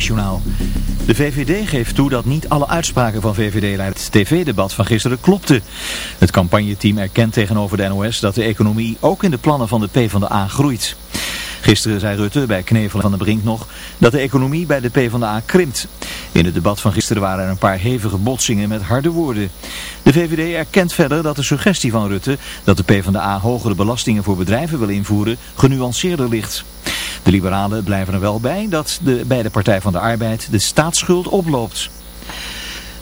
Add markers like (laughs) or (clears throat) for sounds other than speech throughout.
De VVD geeft toe dat niet alle uitspraken van VVD-leider het tv-debat van gisteren klopte. Het campagneteam erkent tegenover de NOS dat de economie ook in de plannen van de PvdA groeit. Gisteren zei Rutte bij Knevelen van de Brink nog dat de economie bij de PvdA krimpt. In het debat van gisteren waren er een paar hevige botsingen met harde woorden. De VVD erkent verder dat de suggestie van Rutte dat de PvdA hogere belastingen voor bedrijven wil invoeren genuanceerder ligt. De liberalen blijven er wel bij dat de, bij de Partij van de Arbeid de staatsschuld oploopt.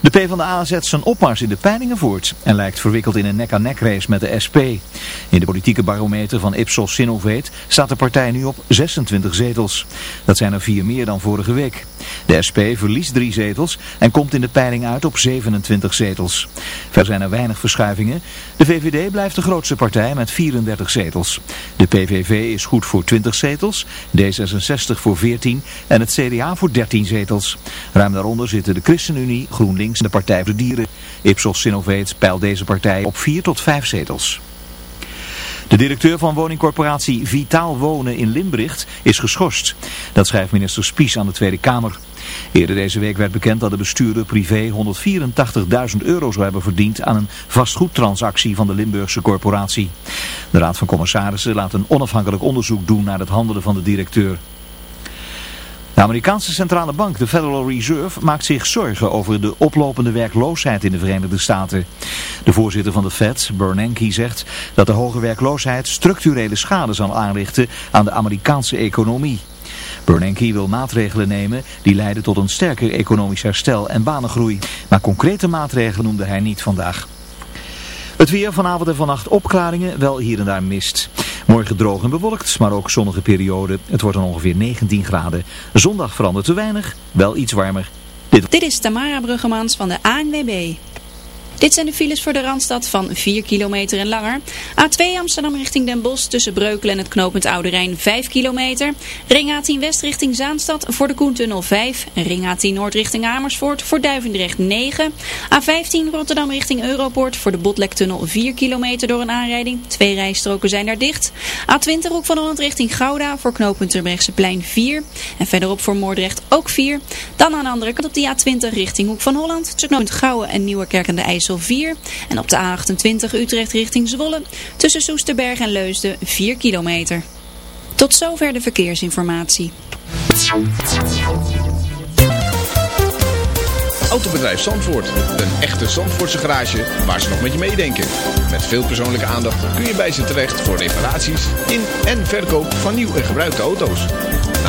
De PvdA zet zijn opmars in de peilingen voort en lijkt verwikkeld in een nek-aan-nek race met de SP. In de politieke barometer van Ipsos Sinovate staat de partij nu op 26 zetels. Dat zijn er vier meer dan vorige week. De SP verliest drie zetels en komt in de peiling uit op 27 zetels. Verder zijn er weinig verschuivingen. De VVD blijft de grootste partij met 34 zetels. De PVV is goed voor 20 zetels, D66 voor 14 en het CDA voor 13 zetels. Ruim daaronder zitten de ChristenUnie, GroenLinks en de Partij voor de Dieren. Ipsos Sinovate peilt deze partij op 4 tot 5 zetels. De directeur van woningcorporatie Vitaal Wonen in Limbricht is geschorst. Dat schrijft minister Spies aan de Tweede Kamer. Eerder deze week werd bekend dat de bestuurder privé 184.000 euro zou hebben verdiend aan een vastgoedtransactie van de Limburgse corporatie. De Raad van Commissarissen laat een onafhankelijk onderzoek doen naar het handelen van de directeur. De Amerikaanse centrale bank, de Federal Reserve, maakt zich zorgen over de oplopende werkloosheid in de Verenigde Staten. De voorzitter van de Fed, Bernanke, zegt dat de hoge werkloosheid structurele schade zal aanrichten aan de Amerikaanse economie. Bernanke wil maatregelen nemen die leiden tot een sterker economisch herstel en banengroei. Maar concrete maatregelen noemde hij niet vandaag. Het weer vanavond en vannacht opklaringen, wel hier en daar mist. Morgen droog en bewolkt, maar ook zonnige periode. Het wordt dan ongeveer 19 graden. Zondag verandert te weinig, wel iets warmer. Dit, Dit is Tamara Bruggemans van de ANWB. Dit zijn de files voor de Randstad van 4 kilometer en langer. A2 Amsterdam richting Den Bosch tussen Breukelen en het knooppunt Oude Rijn 5 kilometer. Ring A10 West richting Zaanstad voor de Koentunnel 5. Ring A10 Noord richting Amersfoort voor Duivendrecht 9. A15 Rotterdam richting Europoort voor de Botlektunnel 4 kilometer door een aanrijding. Twee rijstroken zijn daar dicht. A20 Hoek van Holland richting Gouda voor knooppunt Terbrechtseplein 4. En verderop voor Moordrecht ook 4. Dan aan de andere kant op de A20 richting Hoek van Holland tussen knooppunt Gouwen en Nieuwerkerk aan de IJssel 4. En op de A28 Utrecht richting Zwolle tussen Soesterberg en Leusden 4 kilometer. Tot zover de verkeersinformatie. Autobedrijf Zandvoort. Een echte Zandvoortse garage waar ze nog met je meedenken. Met veel persoonlijke aandacht kun je bij ze terecht voor reparaties in en verkoop van nieuw en gebruikte auto's.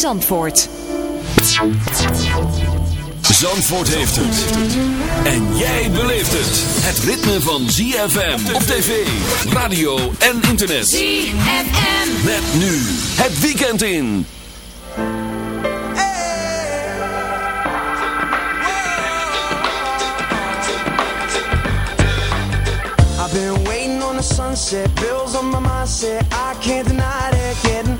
Zandvoort. Zandvoort heeft het. En jij beleeft het. Het ritme van ZFM op tv, radio en internet. ZFM. Met nu het weekend in. I've been waiting on the sunset, bills on my mindset. I can't deny it, getting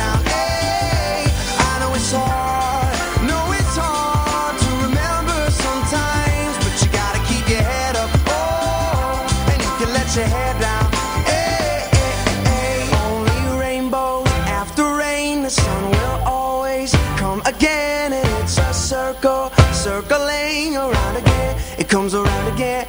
It comes around again.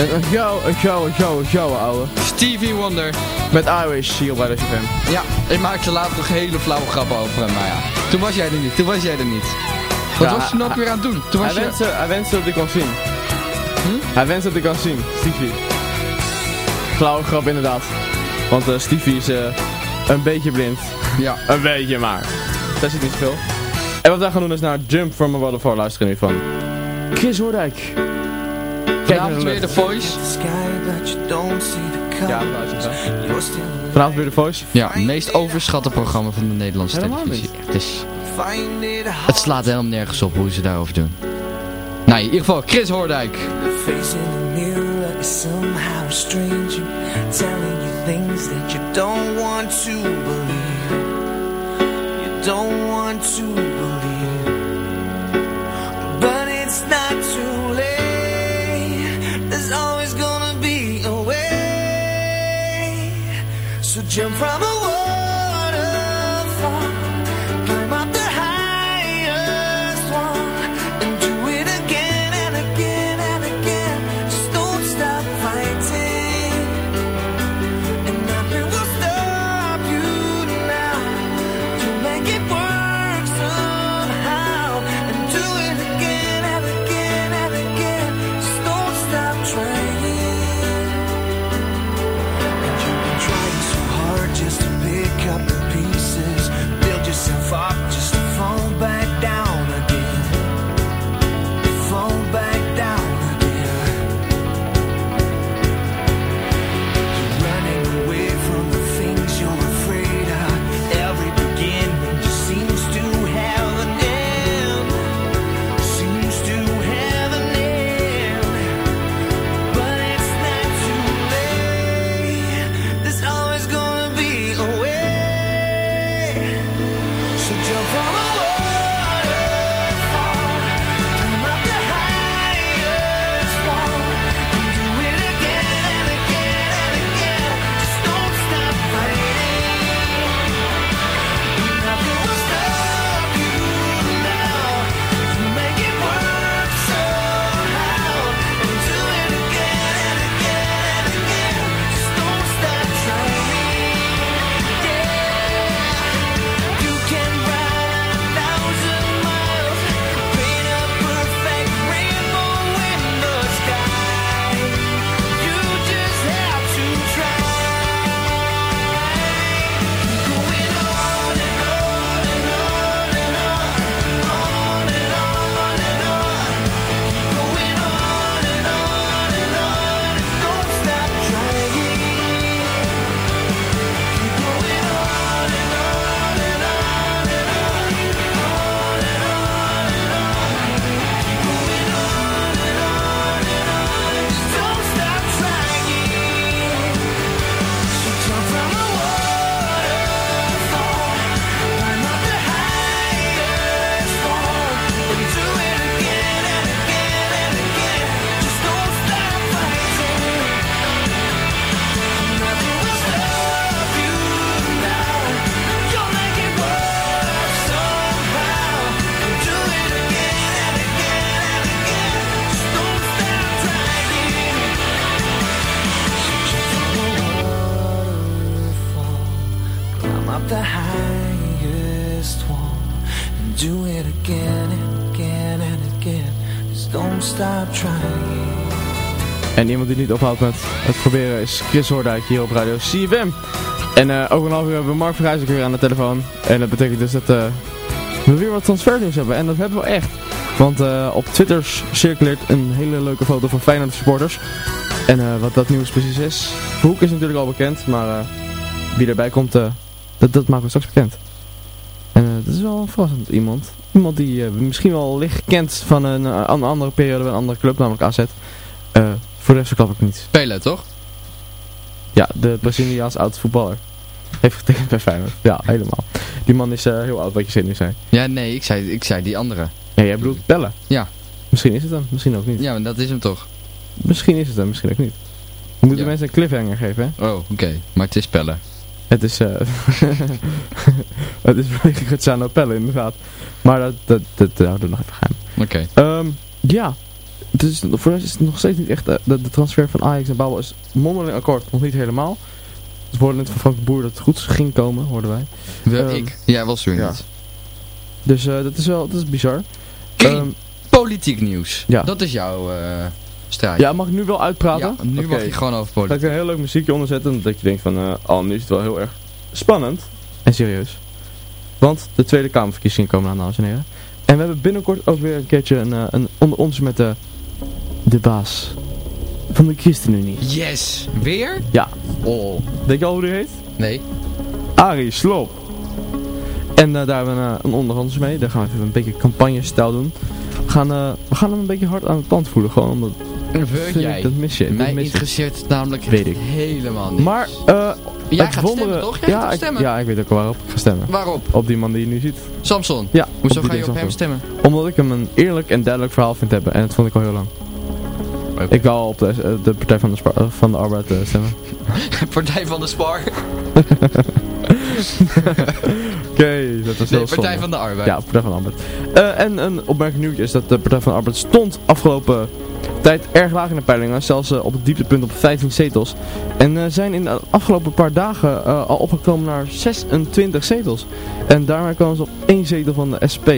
Een, een show, een show, een show, een show, ouwe. Stevie Wonder. Met iWish hier bij de FM. Ja, ik maakte later nog hele flauwe grappen over hem, maar ja. Toen was jij er niet, toen was jij er niet. Wat Ja, was je nou weer aan het doen? Toen was Hij je... wenste, hij wenste dat ik kon zien. Hm? Hij wenste dat ik kan zien, Stevie. Flauwe grap inderdaad. Want eh, Stevie is eh, een beetje blind. Ja. (laughs) Een beetje maar. Dat zit niet zoveel. En wat wij gaan doen is naar Jump from a Waterfall luisteren nu van Chris Hoordijk. Vanavond weer de. Voice. Ja, Vanavond weer de Voice. Ja, het meest overschatte programma van de Nederlandse Helemaal televisie. Het, is, slaat helemaal nergens op hoe ze daarover doen. Nou, in ieder geval, Chris Hoordijk. Don't want to believe jump from a waterfall niet ophoudt met het proberen is Chris Hoordijk hier op Radio CFM. En eh over een half uur hebben we Mark Verhuis ook weer aan de telefoon. En dat betekent dus dat eh, we weer wat transfernieuws hebben. En dat hebben we echt. Want eh, op Twitter circuleert een hele leuke foto van Feyenoord supporters. En wat dat nieuws precies is. Hoek is natuurlijk al bekend, maar wie erbij komt, dat, dat maken we straks bekend. En dat is wel verrassend iemand. Iemand die misschien wel licht kent van een, een andere periode bij een andere club, namelijk AZ. Voor de rest klap ik niet. Spelen, toch? Ja, de Braziliaans oud voetballer. Heeft getekend bij Feyenoord. Ja, helemaal. Die man is eh, heel oud, wat je zin nu zei. Ja, nee, ik zei, ik zei die andere. Ja, jij bedoelt bellen. Ja. Misschien is het hem, misschien ook niet. Ja, maar dat is hem toch? Misschien is het hem, misschien ook niet. We moeten Ja. mensen een cliffhanger geven, hè? Oh, oké. Maar het is spellen. Het is, eh (laughs) het is Luciano Pelle, inderdaad. Maar dat, dat, dat, houden we nog even geheim. Oké. Ehm, ja, het is, voor ons is het nog steeds niet echt, eh, de, de transfer van Ajax en Babel is mondeling akkoord, nog niet helemaal. Het worden net van Frank de Boer dat het goed ging komen, hoorden wij. Wel, Ehm, ik. Jij was er ja. niet. Dus eh, dat is wel, dat is bizar. Ehm, Politiek nieuws. Ja. Dat is jouw straatje. ja, mag ik nu wel uitpraten? Ja, nu mag je gewoon over Ga ik politiek. een heel leuk muziekje onderzetten, dat je denkt van, eh oh, nu is het wel heel erg spannend. En serieus. Want de Tweede Kamerverkiezingen komen aan, dames en heren. En we hebben binnenkort ook weer een keertje een, een onder ons met de, de baas van de ChristenUnie. Yes! Weer? Ja. Oh. Weet je al hoe die heet? Nee. Arie Sloop. En eh, daar hebben we een, een onderhandels mee. Daar gaan we even een beetje campagne-stijl doen. We gaan, eh, we gaan hem een beetje hard aan het tand voelen. Gewoon omdat vind ik, jij? dat mis je. Mij mis interesseert het namelijk Weet ik. helemaal niet. Maar eh Jij het gaat wonderen... stemmen toch? Jij ja, gaat toch ik, stemmen? ja, ik weet ook waarop ik ga stemmen. Waarom? Op die man die je nu ziet. Samson. Ja. Hoezo ga je op Samson. hem stemmen? Omdat ik hem een eerlijk en duidelijk verhaal vind hebben. En dat vond ik al heel lang. Ik wou op de, eh, de Partij van de, van de Arbeid eh, stemmen. (laughs) Partij van de Spar. (laughs) Oké, dat was heel Nee, Partij zonde. van de Arbeid. Ja, Partij van de Arbeid. Eh, en een opmerkelijk nieuwtje is dat de Partij van de Arbeid stond afgelopen tijd erg laag in de peilingen. Zelfs op het dieptepunt op 15 zetels. En zijn in de afgelopen paar dagen al opgekomen naar 26 zetels. En daarmee komen ze op één zetel van de SP.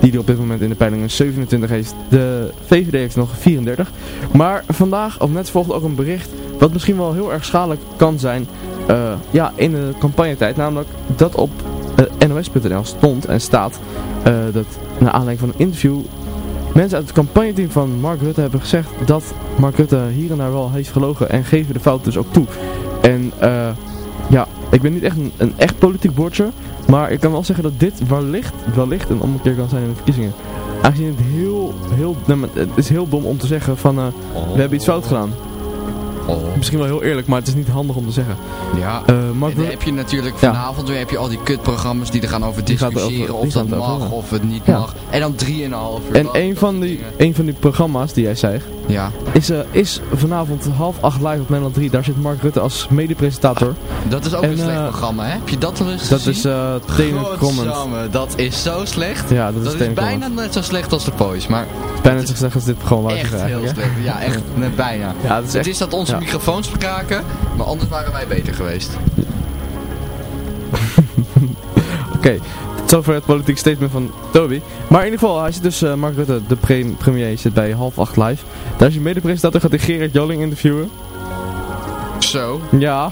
Die er op dit moment in de peilingen 27 heeft. De VVD heeft nog 34. Maar vandaag, of net volgde ook een bericht. Wat misschien wel heel erg schadelijk kan zijn. eh, ja, in de campagnetijd. Namelijk dat op eh, NOS.nl stond en staat eh, dat naar aanleiding van een interview mensen uit het campagneteam van Mark Rutte hebben gezegd dat Mark Rutte hier en daar wel heeft gelogen en geven de fout dus ook toe. En ja, ik ben niet echt een, een echt politiek bordje, maar ik kan wel zeggen dat dit wellicht, wellicht een ommekeer kan zijn in de verkiezingen. Aangezien het heel, heel, het is heel dom om te zeggen van eh, we hebben iets fout gedaan. Oh. Misschien wel heel eerlijk, maar het is niet handig om te zeggen. Ja. Eh, Mark En dan Rutte, heb je natuurlijk Ja. vanavond weer heb je al die kutprogramma's die er gaan over discussiëren over- of dat mag ja. of het niet Ja. mag. En dan 3,5 uur. en een van, die, dingen. een van die programma's die jij zei, Ja, is, eh, is vanavond half acht live op Nederland 3. Daar zit Mark Rutte als mede-presentator. dat is ook En, een slecht eh, programma, hè? Heb je dat al eens Dat gezien? is eh Tenen Comment. Godsamme, dat is zo slecht. Ja, dat is Dat is bijna net zo slecht als de Voice, maar Bijna te zeggen als dit programma echt heel slecht. Ja, echt net bijna. Ja, dat is Het is dat onze ja. microfoons verkraken, maar anders waren wij beter geweest. (laughs) Oké, tot zover het politieke statement van Toby. Maar in ieder geval, hij zit dus, eh, Mark Rutte, de pre- premier, zit bij half acht live. Daar is hij mede-presentator, gaat hij Gerard Joling interviewen. Zo, Ja,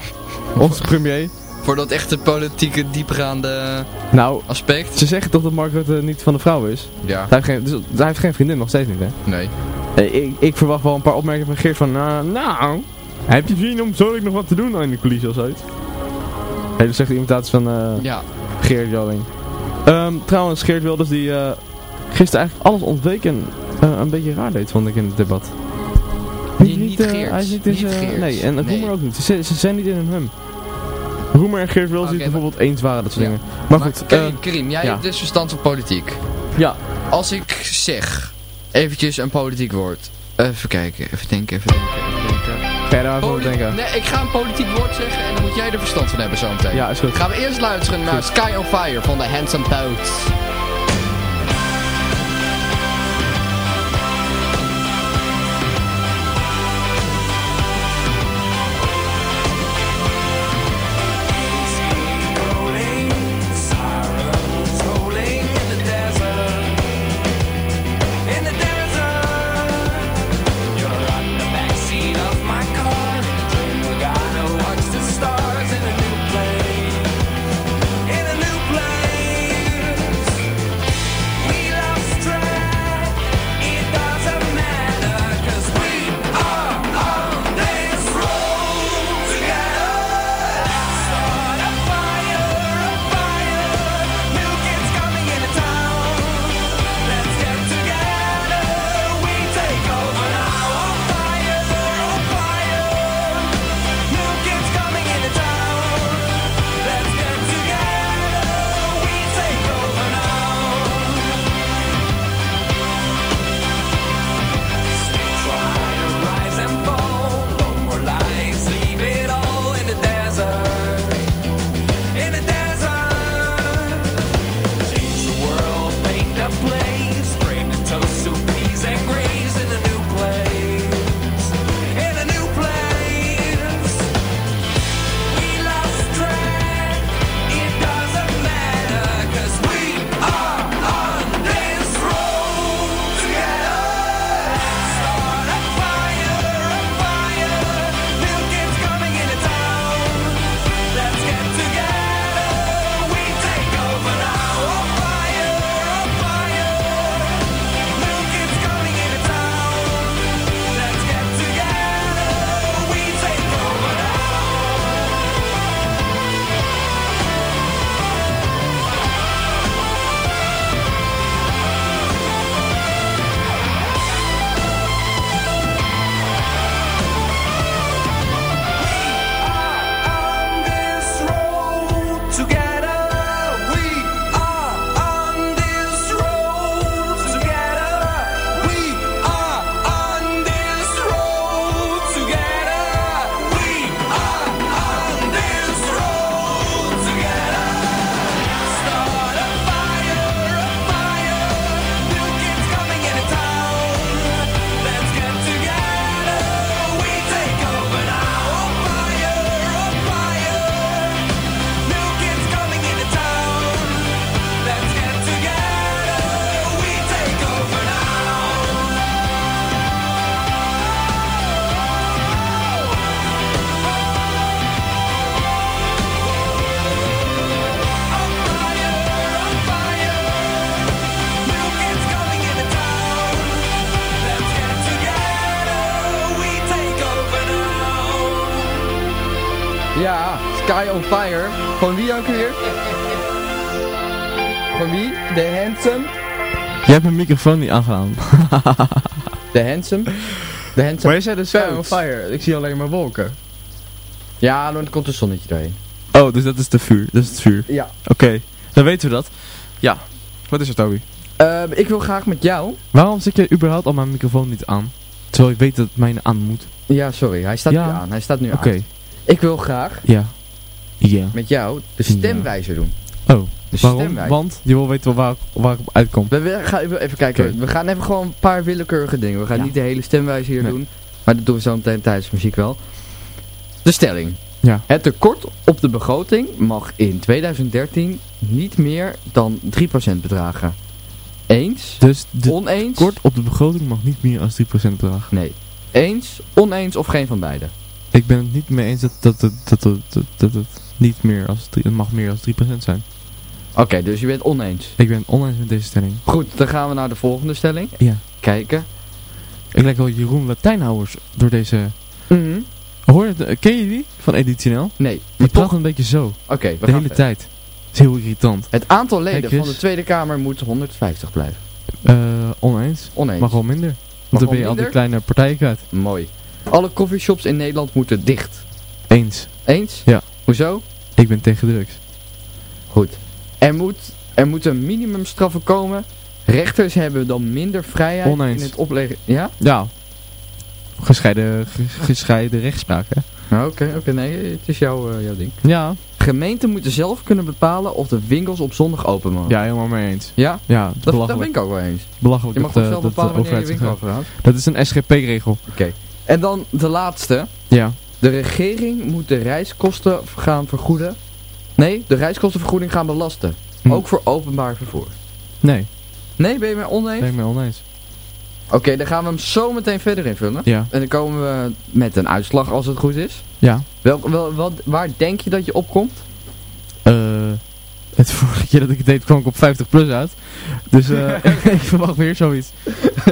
onze premier. Voor dat echte politieke diepgaande Nou, aspect. ze zeggen toch dat Mark Rutte niet van de vrouw is? Ja, Hij heeft geen, dus, hij heeft geen vriendin, nog steeds niet, hè? nee. Eh, ik, ik verwacht wel een paar opmerkingen van Geert van, eh, nou, heb je zin om zo nog wat te doen in de coulissen of zoiets? Hele slechte imitatie van eh Ja, Geert Joling. Ehm, trouwens, Geert Wilders die eh, gisteren eigenlijk alles ontweek en eh, een beetje raar deed, vond ik in het debat. Nee, niet eh, Geert. Hij is niet in Niet zijn-. Nee, en Nee. Roemer ook niet. Ze, ze zijn niet in een hum. Roemer en Geert Wilders die bijvoorbeeld eens waren, dat soort Ja. dingen. Maar, maar goed, eh, Karim, Karim, jij ja. hebt dus verstand van politiek. ja. Als ik zeg, eventjes een politiek woord. Even kijken, even denken, even denken, even denken. Over denken? Nee, ik ga een politiek woord zeggen en dan moet jij er verstand van hebben zometeen. Ja, is goed. Gaan we eerst luisteren naar Sky on Fire van de Handsome Toads. Ja, Sky on Fire. Van wie ook weer? Van wie? The Handsome? Je hebt mijn microfoon niet aangedaan. (laughs) The Handsome? The Handsome. Maar je zei dus Sky on Fire. Ik zie alleen maar wolken. Ja, dan komt een zonnetje doorheen. Oh, dus dat is de vuur. Dat is het vuur. Ja. Oké, dan weten we dat. Ja. Wat is er, Toby? Ehm, ik wil graag met jou... Waarom zet je überhaupt al mijn microfoon niet aan? Terwijl ik weet dat het mijne aan moet. Ja, sorry. Hij staat Ja. nu aan. Hij staat nu Oké. aan. Ik wil graag Ja. Ja. met jou de stemwijzer doen. Oh, De waarom? stemwijzer. Want je wil weten waar, waar ik op uitkom. We, we gaan even, even kijken. We gaan even gewoon een paar willekeurige dingen. We gaan Ja. niet de hele stemwijze hier Nee. doen. Maar dat doen we zo meteen tijdens muziek wel. De stelling. Ja. Het tekort op de begroting mag in 2013 niet meer dan 3% bedragen. Eens? Dus de oneens? kort op de begroting mag niet meer dan 3% bedragen. Nee. Eens, oneens of geen van beide? Ik ben het niet mee eens dat, dat, dat, dat, dat, dat, dat het niet meer als het mag meer dan 3% zijn. Oké, dus je bent oneens. Ik ben oneens met deze stelling. Goed, dan gaan we naar de volgende stelling. Ja. Kijken. Ik lijk wel Jeroen Latijnhouwers door deze... Mhm. Hoor je het? Ken je die? Van Editionel? Nee, Die maar praat toch... een beetje zo. Oké, we De hele verder. tijd. Het is heel irritant. Het aantal leden van de Tweede Kamer moet 150 blijven. Eh, oneens. Oneens. Mag wel minder. Mag Want dan ben je al die kleine partijen kwijt. Mooi. Alle coffeeshops in Nederland moeten dicht. Eens. Eens? Ja. Hoezo? Ik ben tegen drugs. Goed. Er, moet, er moeten minimumstraffen komen. Rechters hebben dan minder vrijheid Oneens. in het opleggen. Ja? Ja. Gescheiden, ge- gescheiden rechtspraak, hè? Nou, Oké, oké, nee, het is jouw, eh, jouw ding. Ja. Gemeenten moeten zelf kunnen bepalen of de winkels op zondag open mogen. Ja, helemaal mee eens. Ja? Ja, het is Dat, dat ben belachelijk. ik ook wel eens. Belachelijk Je mag dat, toch eh, zelf dat bepalen wanneer je winkel open? Dat is een SGP-regel. Oké. En dan de laatste. Ja. De regering moet de reiskosten gaan vergoeden. Nee, de reiskostenvergoeding gaan belasten. Hm. Ook voor openbaar vervoer. Nee, Nee, ben je mee oneens? ben ik mee oneens. Oké, dan gaan we hem zo meteen verder invullen. Ja. En dan komen we met een uitslag als het goed is. Ja. Welk, wel, wat, waar denk je dat je opkomt? Eh... het (laughs) vorige keer dat ik het deed kwam ik op 50 plus uit. Dus eh (laughs) (laughs) ik verwacht weer zoiets.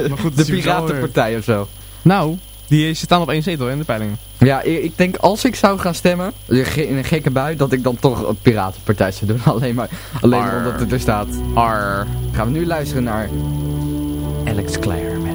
Maar goed, De Piratenpartij of zo. Nou, die staan op één zetel in de peilingen. Ja, ik, denk als ik zou gaan stemmen, in een gekke bui, dat ik dan toch een Piratenpartij zou doen. (laughs) Alleen maar, alleen maar omdat het er staat. Arr. Gaan we nu luisteren naar Alex Clare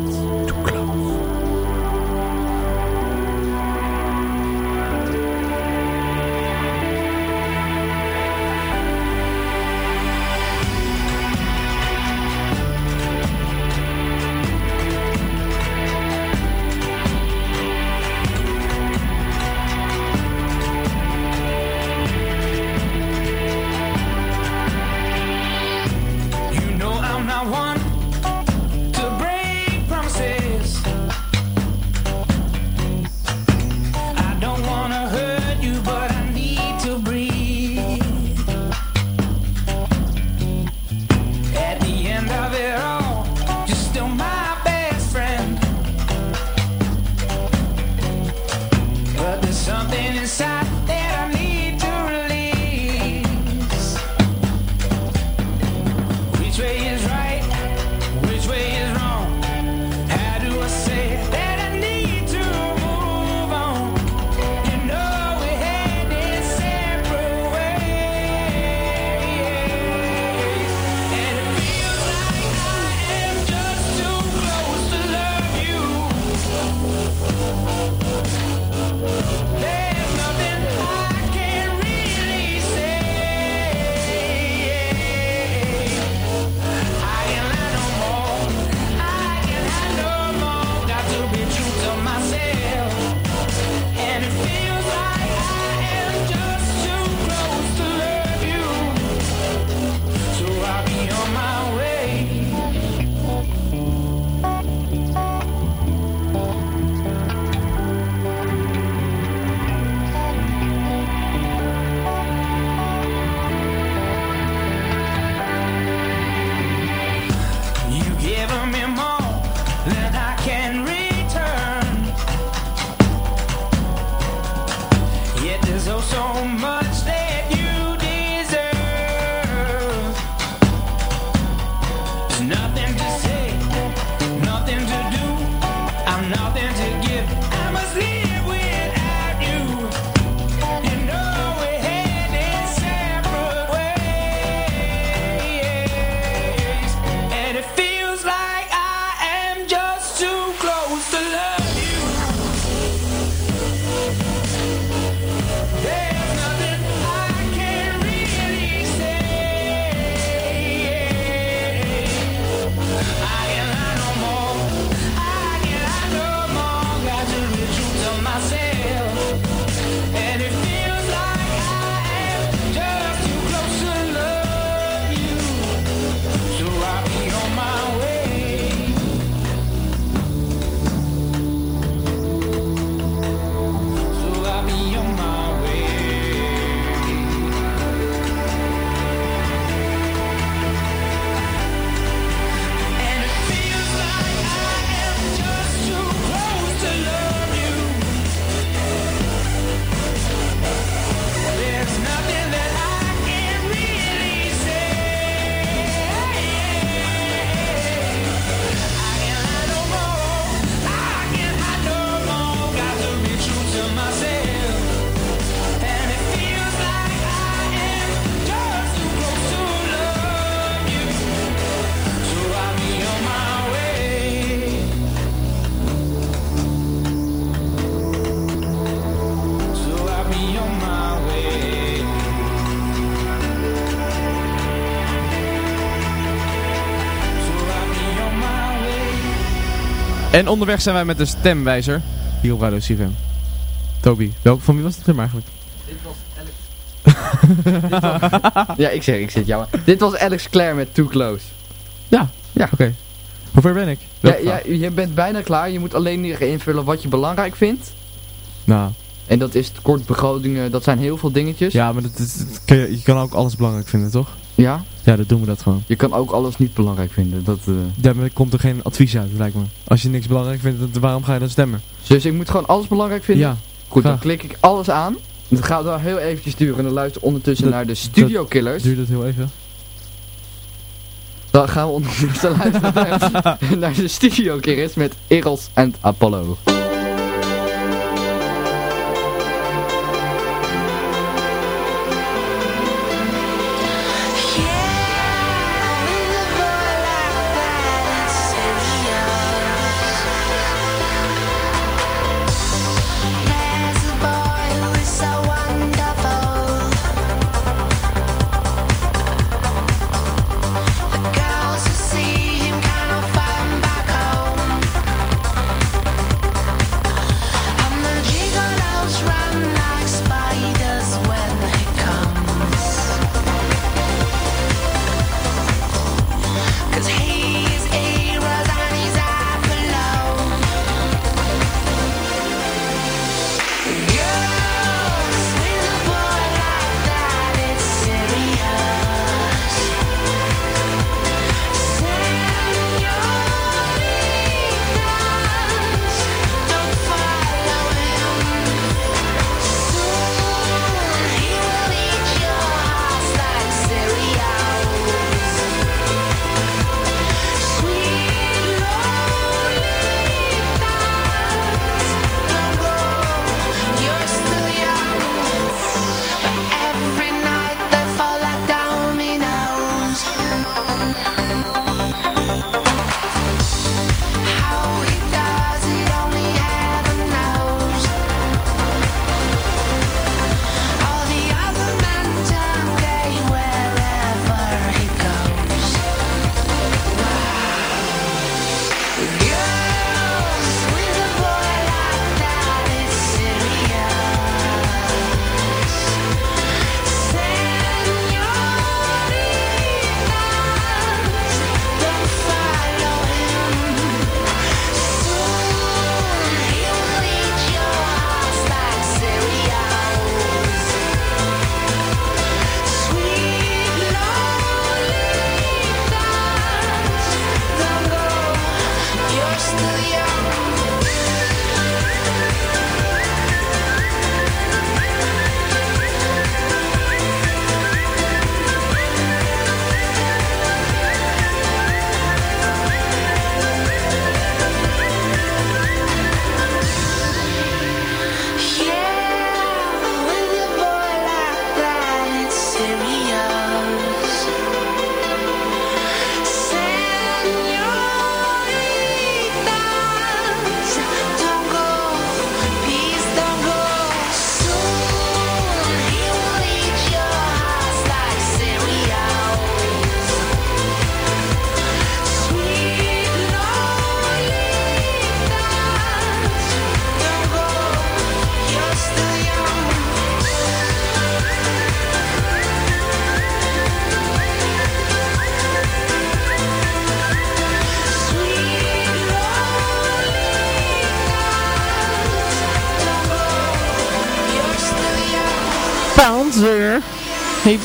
onderweg zijn wij met de stemwijzer. Hier op Radio CFM. Toby, welke, van wie was het hem eigenlijk? (laughs) Ja, ik zeg, ik zit jou. Dit was Alex Clare met Too Close. Ja. Ja. Oké. Hoe ver ben ik? Ja, je bent bijna klaar. Je moet alleen nog invullen wat je belangrijk vindt. Nou, En dat is kort begrotingen, dat zijn heel veel dingetjes. ja, maar dat, is- dat je kan ook alles belangrijk vinden, toch? Ja? Ja, dan doen we dat gewoon. Je kan ook alles niet belangrijk vinden. Dat, eh. Maar er komt er geen advies uit, lijkt me. Als je niks belangrijk vindt, dan- waarom ga je dan stemmen? Dus ik moet gewoon alles belangrijk vinden? Ja. Goed, dan klik ik alles aan. Dat gaat wel heel eventjes duren. En dan luister ondertussen Dat- naar de Studio Killers. Duurt het heel even? Dan gaan we ondertussen (laughs) luisteren naar, (laughs) naar de Studio Killers met Eros en Apollo.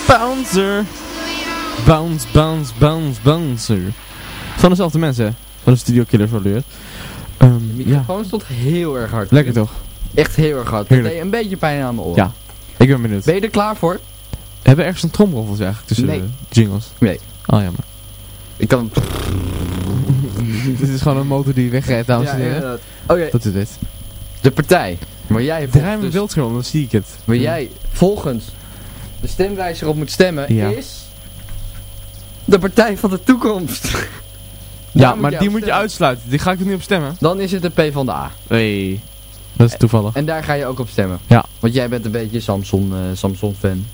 Bouncer! Bounce, bounce, bounce, bouncer. Van dezelfde mensen, hè? Van de Studio Killers leert. Ehm, De ja, microfoon stond heel erg hard. lekker toch? Echt heel erg hard. Dat Heerlijk. deed een beetje pijn aan mijn oren. Ja. Ik ben benieuwd. Ben je er klaar voor? Hebben we ergens een tromroffels eigenlijk tussen Nee. de jingles? Nee. Oh jammer. Ik kan... (laughs) dit is gewoon een motor die wegrijdt, dames en heren. inderdaad. Oké, Dat is dit. de partij waar jij, Draai mijn dus, beeldscherm, dan zie ik het. waar jij volgens de stemwijzer op moet stemmen Ja. is... De partij van de toekomst. Ja, (laughs) Daar maar die moet je uitsluiten. Die ga ik er niet op stemmen. Dan is het de P van de A. Nee. Dat is toevallig. En daar ga je ook op stemmen. Ja. Want jij bent een beetje Samsung, eh, Samsung fan.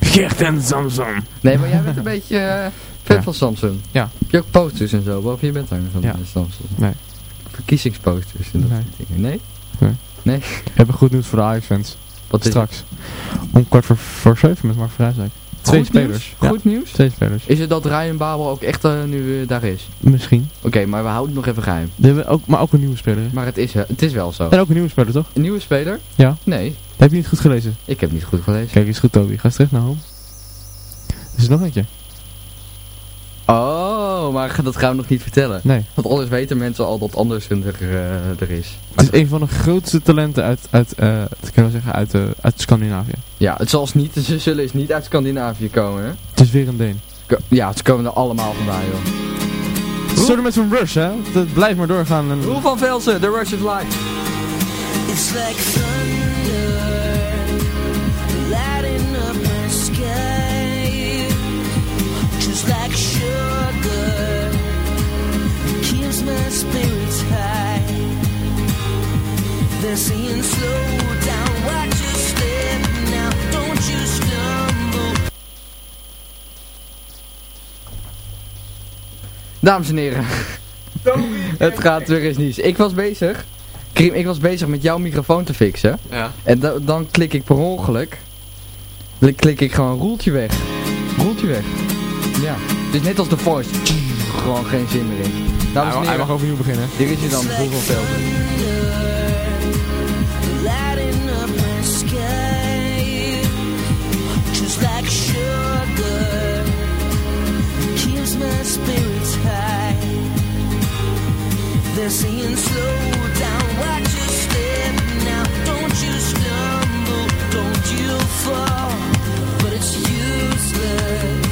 Geert en Samsung. Nee, maar jij bent een beetje eh, fan Ja. van Samsung. Ja. Heb je ook posters en zo boven je bed hangen van Ja. Samsung? Nee. verkiezingsposters en dat Nee. soort dingen. Nee? Nee. Nee? We hebben goed nieuws voor de Ajax-fans. Wat is Straks. Om kwart voor, voor zeven met Mark Vrijsdijk. Twee Goed spelers. Nieuws? Ja, Goed nieuws? twee spelers. Is het dat Ryan Babel ook echt eh, nu eh, daar is? Misschien. Oké, maar we houden het nog even geheim. We hebben ook, maar ook een nieuwe speler. hè? Maar het is, eh, het is wel zo. En ook een nieuwe speler, toch? Een nieuwe speler? Ja. Nee, Heb je niet goed gelezen? ik heb niet goed gelezen. Kijk, is goed, Toby. Ga eens terug naar home. Er is nog eentje. Oh, maar dat gaan we nog niet vertellen. Nee. Want anders weten mensen al dat Andersen er, eh, er is. Het is een van de grootste talenten uit, uit, eh, dat kunnen we zeggen, uit, eh, uit Scandinavië. Ja, het zal niet, ze zullen eens niet uit Scandinavië komen, hè? Het is weer een Deen. Ja, ze komen er allemaal vandaan, joh. Zullen met zo'n rush, hè? Dat blijft maar doorgaan. En... Roel van Velsen, The Rush of Life. It's like spirits high. They're saying slow down, watch your step now, don't you stumble. Dames en heren. het gaat weer eens niet. Ik was bezig. Krim, ik was bezig met jouw microfoon te fixen. Ja. En da- dan klik ik per ongeluk. Dan klik ik gewoon roeltje weg. Roeltje weg. Ja. Het is net als de voice. Gewoon geen zin meer in. Dames en Hij, hij mag overnieuw beginnen. Hier is hij dan, keeps my spirits high they're saying slow down watch your step now don't you stumble don't you fall but it's useless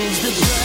it moves the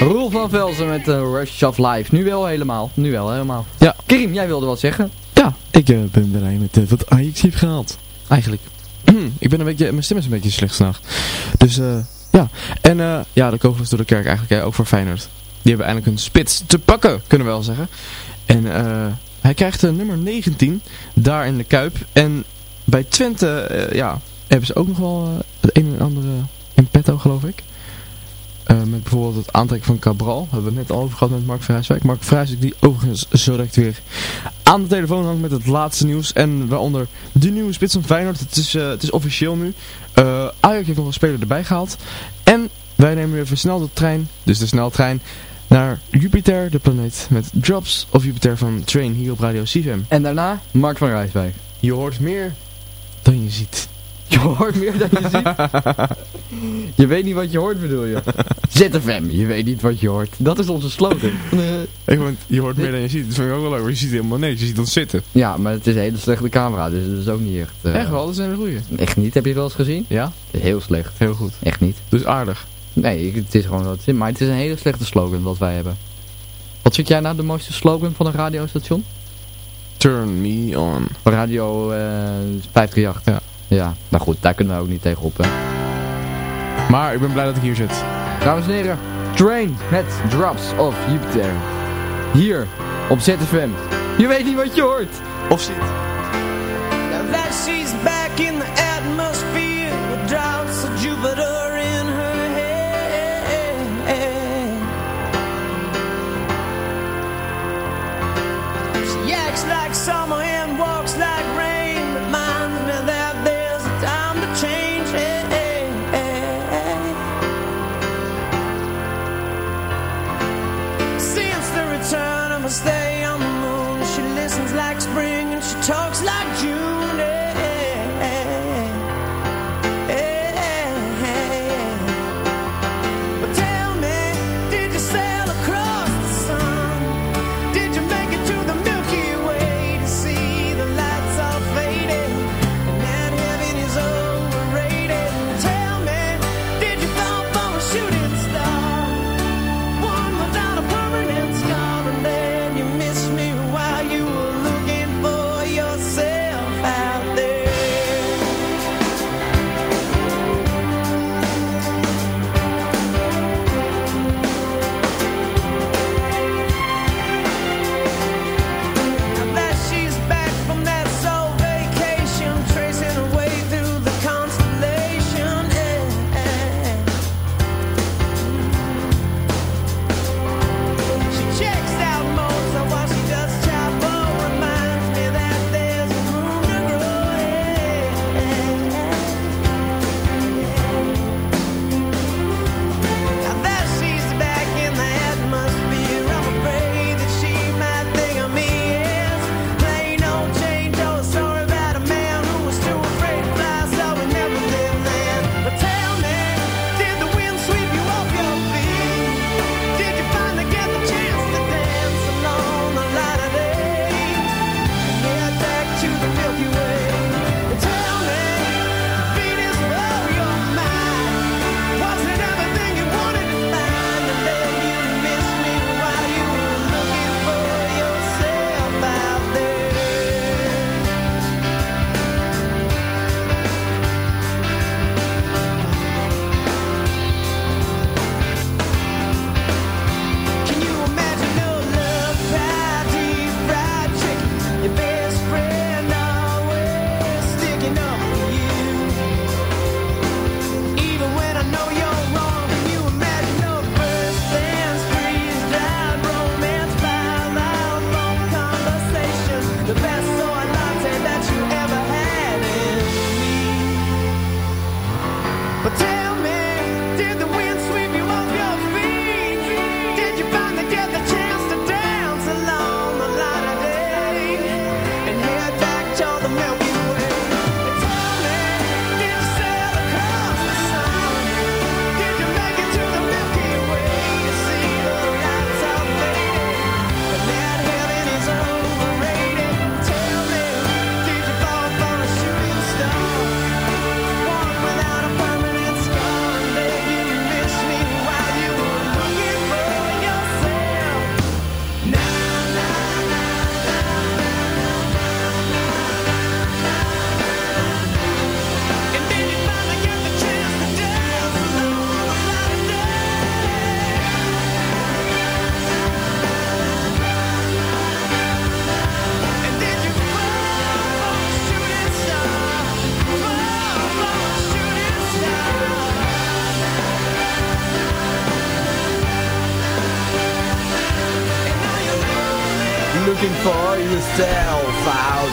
Ron van Velzen met uh, Rush of Life. Nu wel helemaal. Nu wel helemaal. Ja. Karim, jij wilde wat zeggen? Ja, ik eh, ben blij met eh, wat Ajax heeft gehaald. Eigenlijk. (clears throat) ik ben een beetje, mijn stem is een beetje slecht vandaag. Dus eh, ja. En ja, de kogels door de kerk eigenlijk, hè, ook voor Feyenoord. Die hebben eindelijk een spits te pakken, kunnen we wel zeggen. En eh, hij krijgt nummer 19 daar in de Kuip. En bij Twente, ja, hebben ze ook nog wel het een en ander in petto, geloof ik. Eh, met bijvoorbeeld het aantrekken van Cabral. Hebben we het net al over gehad met Mark Vrijswijk. Mark Vrijswijk die overigens zo direct weer aan de telefoon hangt met het laatste nieuws. En waaronder de nieuwe spits van Feyenoord. Het is, eh, het is officieel nu. Eh Ajax heeft nog een speler erbij gehaald. En wij nemen weer versnelde trein, dus de sneltrein, naar Jupiter, de planeet. Met Drops of Jupiter van Train hier op Radio CFM. En daarna Mark van Rijswijk. Je hoort meer dan je ziet. Je hoort meer dan je ziet. je weet niet wat je hoort, bedoel je. ZFM, je weet niet wat je hoort. Dat is onze slogan. Ik je hoort meer dan je ziet. Dat vind ik ook wel leuk. maar Je ziet helemaal niks. Je ziet ons zitten. Ja, maar het is een hele slechte camera, dus dat is ook niet echt... eh, Echt wel, dat zijn de goeie. Echt niet, heb je het wel eens gezien? Ja? Heel slecht. Heel goed. Echt niet. Dus aardig. Nee, het is gewoon wat het is. Maar het is een hele slechte slogan wat wij hebben. Wat vind jij nou de mooiste slogan van een radiostation? Turn me on. Radio eh 538. Ja. Ja, nou goed, daar kunnen we ook niet tegen op, hè. Maar ik ben blij dat ik hier zit. Dames en heren, Train met Drops of Jupiter. Hier, op ZFM. Je weet niet wat je hoort. Of ziet. Now that she's back in the atmosphere with drops of Jupiter in her head. She acts like summer and walks like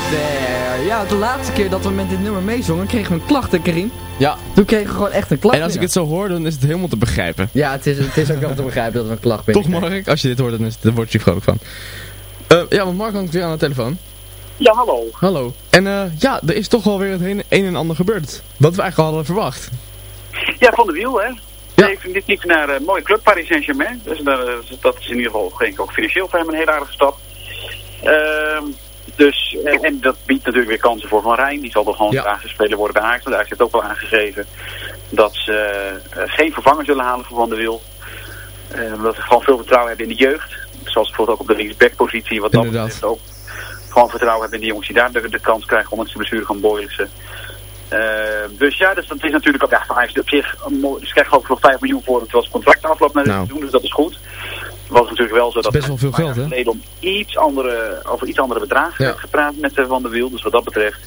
there. Ja, de laatste keer dat we met dit nummer meezongen, kregen we een klacht, Karim? Ja. Toen kregen we gewoon echt een klacht En als ik het zo hoor, dan is het helemaal te begrijpen. Ja, het is, het is ook wel te begrijpen dat we een klacht Toch binnenkrijgen. Mark, als je dit hoort, dan, is, dan word je vrolijk van. Eh, ja, want Mark hangt weer aan de telefoon. Ja, hallo. Hallo. En eh, ja, er is toch wel weer het een, een en ander gebeurd. Wat we eigenlijk al hadden verwacht. Ja, Van de Wiel, hè. Ja. Definitief naar een mooie club, Paris Saint-Germain. Dus eh, dat is in ieder geval denk ik ook financieel voor hem een hele aardige stap. Ehm, dus, en, en dat biedt natuurlijk weer kansen voor Van Rijn. Die zal toch gewoon Ja. de laatste speler worden bij Ajax. Want Ajax heeft ook wel aangegeven dat ze eh, geen vervanger zullen halen voor Van der Wiel. Eh, omdat ze gewoon veel vertrouwen hebben in de jeugd. Zoals bijvoorbeeld ook op de linksbackpositie. Wat dat betreft ook gewoon vertrouwen hebben in die jongens die daar de, de kans krijgen. Ondanks de blessure van Boylissen. Eh, dus ja, dus dat is natuurlijk ook, ja, voor Ajax op zich, ze krijgen ook nog 5 miljoen voor terwijl het contract afloopt naar Nou. seizoen, dus dat is goed. Het was natuurlijk wel zo dat best wel veel geld, hè? geleden om iets andere, over iets andere bedragen Ja. gepraat met eh, Van der Wiel, dus wat dat betreft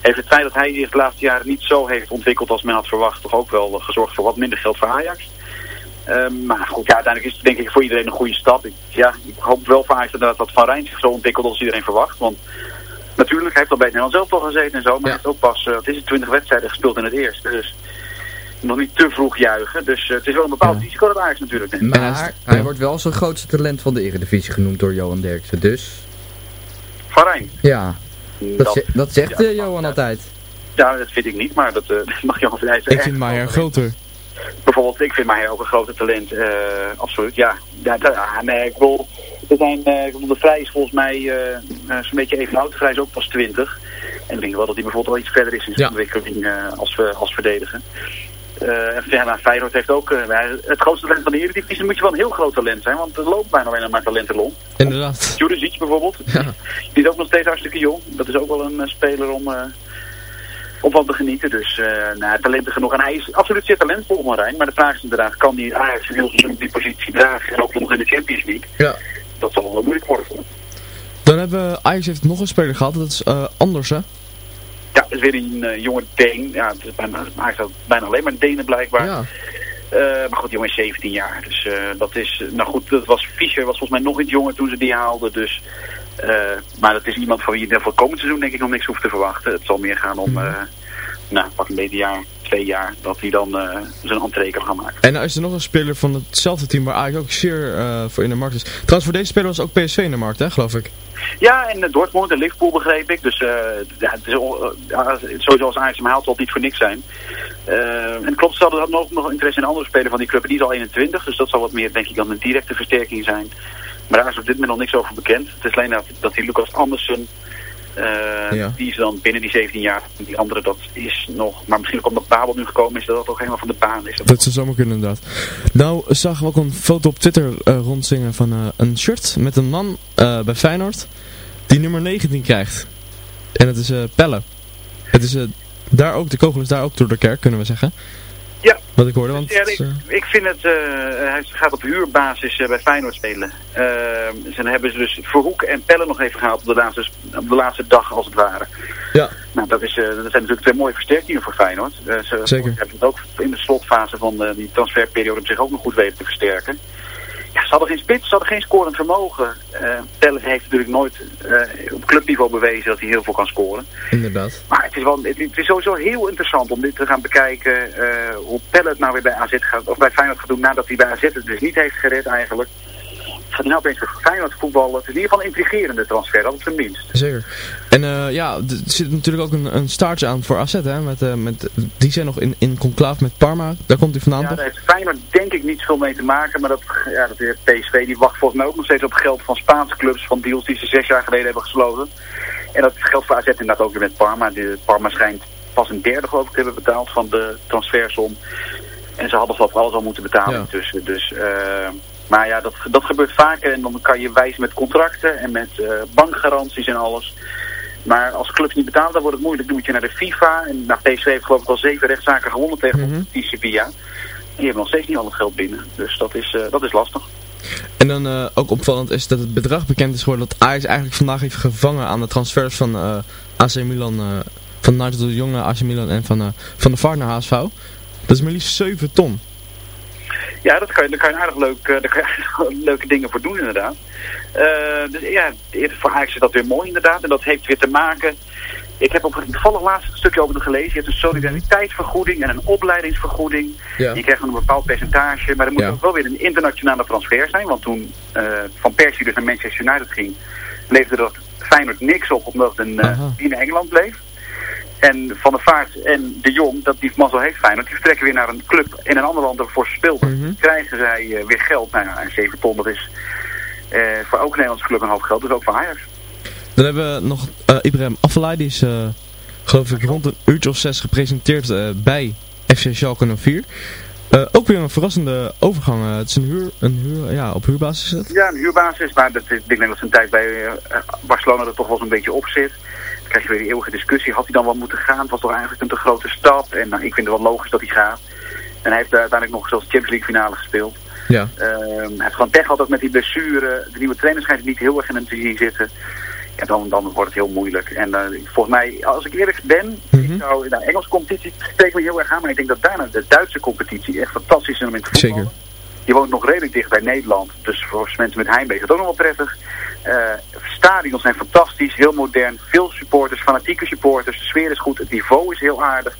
heeft het feit dat hij zich de laatste jaren niet zo heeft ontwikkeld als men had verwacht, toch ook wel gezorgd voor wat minder geld voor Ajax. Ehm, maar goed, ja, uiteindelijk is het denk ik voor iedereen een goede stap. Ik, ja, ik hoop wel voor Ajax dat, dat Van Rijn zich zo ontwikkelt als iedereen verwacht, want Natuurlijk, hij heeft al bij het Nederlands zelf al gezeten en zo, maar Ja. hij heeft ook pas, eh, wat is het, 20 wedstrijden gespeeld in het eerste. Dus nog niet te vroeg juichen. Dus eh, het is wel een bepaald Ja. risico dat Ajax natuurlijk neemt. Maar hij ja. wordt wel zijn grootste talent van de Eredivisie genoemd door Johan Derksen, dus... Van Rijn. Ja, dat, ze- dat zegt ja, eh, Johan ja. altijd. Ja, dat vind ik niet, maar dat, eh, (laughs) dat mag Johan van Dijssen Ik vind Maier groter. Bijvoorbeeld, ik vind Maier ook een grote talent. eh, absoluut, ja. ja, dat- ah, nee, ik wil... Er zijn, eh, bedoel, de Vrij is volgens mij eh, eh, zo'n beetje even oud. De Vrij is ook pas 20. En ik denk wel dat hij bijvoorbeeld wel iets verder is in zijn Ja. ontwikkeling eh, als, als verdediger. Eh en ja, nou, Feyenoord heeft ook... eh, het grootste talent van de Eredivisie moet je wel een heel groot talent zijn. Want er loopt bijna alleen maar talenten rond. Inderdaad. Juricic bijvoorbeeld. Ja. Die is ook nog steeds hartstikke jong. Dat is ook wel een eh, speler om, eh, om van te genieten. Dus eh nou, talenten genoeg. En hij is absoluut zeer talentvol, Marijn. Maar de vraag is inderdaad, kan die Ajax heel seizoen die positie dragen en ook nog in de Champions League? Ja. Dat zal wel moeilijk worden. Dan hebben we, Ajax heeft nog een speler gehad, dat is eh Andersen. Ja, het is weer een eh, jonge Deen. Ja, het is bijna, had bijna alleen maar Denen blijkbaar. Ja. Eh, maar goed, die jongen is 17 jaar. Dus eh, dat is, nou goed, dat was, Fischer was volgens mij nog iets jonger toen ze die haalden. Dus, maar dat is iemand van wie je voor komend seizoen denk ik nog niks hoeft te verwachten. Het zal meer gaan om, eh, nou, pak een beetje jaar, twee jaar, dat hij dan eh, zijn entree kan gaan maken. En nou is er nog een speler van hetzelfde team waar Ajax ook zeer eh, voor in de markt is. Trouwens, voor deze speler was ook PSV in de markt, hè, geloof ik. Ja, en eh, Dortmund en Liverpool begreep ik. Dus ja, het is, sowieso als Ajax hem haalt zal het niet voor niks zijn. En klopt, ze hadden ook nog interesse in een andere speler van die club. Die is al 21, dus dat zal wat meer denk ik dan een directe versterking zijn. Maar daar is op dit moment nog niks over bekend. Het is alleen dat, dat die Lucas Andersen, eh, Ja. die is dan binnen die 17 jaar. En Die andere, dat is nog, maar misschien ook omdat Babel nu gekomen is, dat dat ook helemaal van de baan is. Dat zou zomaar kunnen inderdaad. Nou zagen we ook een foto op Twitter eh, rondzingen van eh, een shirt met een man bij Feyenoord die nummer 19 krijgt. En het is Pelle. Het is daar ook, de kogel is daar ook door de kerk, kunnen we zeggen. Ja. Wat ik hoorde, want... Ja, ik, eh, ik vind het, eh, hij gaat op huurbasis eh, bij Feyenoord spelen. Uh, dan hebben ze dus Verhoek en Pelle nog even gehaald op de laatste, op de laatste dag als het ware. Ja. Nou, dat, is, dat zijn natuurlijk twee mooie versterkingen voor Feyenoord. Ze Zeker. hebben het ook in de slotfase van die transferperiode op zich ook nog goed weten te versterken. Ja, ze hadden geen spits, ze hadden geen scorend vermogen. Pelle heeft natuurlijk nooit op clubniveau bewezen dat hij heel veel kan scoren. Inderdaad. Maar het is, wel, het, is sowieso heel interessant om dit te gaan bekijken. Uh, hoe Pelle het nou weer bij AZ gaat, of bij Feyenoord gaat doen nadat hij bij AZ het dus niet heeft gered eigenlijk. Gaat hij nou opeens voor Feyenoord voetballen? Het is in ieder geval een intrigerende transfer, dat op zijn minst. Zeker. En uh, ja, er zit natuurlijk ook een, een staartje aan voor AZ, hè. Met, uh, met, die zijn nog in, in conclave met Parma. Daar komt hij vandaan, ja, daar heeft Feyenoord denk ik niet veel mee te maken. Maar dat, ja, dat PSV die wacht volgens mij ook nog steeds op geld van Spaanse clubs. Van deals die ze zes jaar geleden hebben gesloten. En dat geldt voor AZ inderdaad ook weer met Parma. De, Parma schijnt pas een derde geloof ik te hebben betaald van de transfersom. En ze hadden geloof ik alles al moeten betalen Ja. intussen. Dus... Uh, maar ja, dat, dat gebeurt vaker en dan kan je wijzen met contracten en met uh, bankgaranties en alles. Maar als clubs niet betalen, dan wordt het moeilijk. Dan moet je naar de FIFA. En naar PSV heeft geloof ik al zeven rechtszaken gewonnen tegen mm -hmm. die Sevilla. En die hebben nog steeds niet al het geld binnen. Dus dat is, uh, dat is lastig. En dan uh, ook opvallend is dat het bedrag bekend is geworden dat Ajax eigenlijk vandaag heeft gevangen aan de transfers van uh, AC Milan, van Nigel de Jonge, AC Milan en van, van de Vaart naar. Dat is maar liefst 7 ton. Ja, dat kan daar kan je aardig leuk, eh, daar kan je aardig (laughs) leuke dingen voor doen inderdaad. Eh, dus ja, voor Ajax is dat weer mooi inderdaad. En dat heeft weer te maken... Ik heb op een toevallig laatst een stukje over gelezen. Je hebt een solidariteitsvergoeding en een opleidingsvergoeding. Ja. Die krijgen een bepaald percentage. Maar er moet Ja. ook wel weer een internationale transfer zijn. Want toen eh, Van Persie dus naar Manchester United ging... leverde dat Feyenoord niks op omdat het een, Aha. in Engeland bleef. En Van der Vaart en De Jong, dat die mazzel heeft Feyenoord, die vertrekken weer naar een club in een ander land waarvoor ze speelden. Mhm. Krijgen zij eh, weer geld. Nou ja, en 7 ton, dat is voor elke Nederlandse club een hoop geld. Dus ook voor Ajax. Dan hebben we nog eh, Ibrahim Afellay, die is eh, geloof ik rond een uurtje of zes gepresenteerd eh, bij FC Schalke 04. Eh, ook weer een verrassende overgang. het is een huur, een huur, ja, op huurbasis is het. Ja, een huurbasis, maar dat, is- ik denk dat zijn tijd bij Barcelona er toch wel zo'n beetje op zit. Dan krijg je weer die eeuwige discussie. Had hij dan wel moeten gaan? Het was toch eigenlijk een te grote stap. En nou, ik vind het wel logisch dat hij gaat. En hij heeft uiteindelijk nog zelfs Champions League finale gespeeld. Ja. Ehm, hij heeft gewoon gehad ook met die blessure. De nieuwe trainer schijnt niet heel erg in hem te zien zitten. Ja, dan, dan wordt het heel moeilijk. En eh, volgens mij, als ik eerlijk ben, Mhm. ik zou, nou, Engelse competitie spreekt me heel erg aan. Maar ik denk dat daarna de Duitse competitie echt fantastisch is om in te voetballen. Zeker. Je woont nog redelijk dicht bij Nederland. Dus voor mensen met heimwee is dat ook nog wel prettig. Eh, stadions zijn fantastisch, heel modern. Veel supporters, fanatieke supporters. De sfeer is goed, het niveau is heel aardig.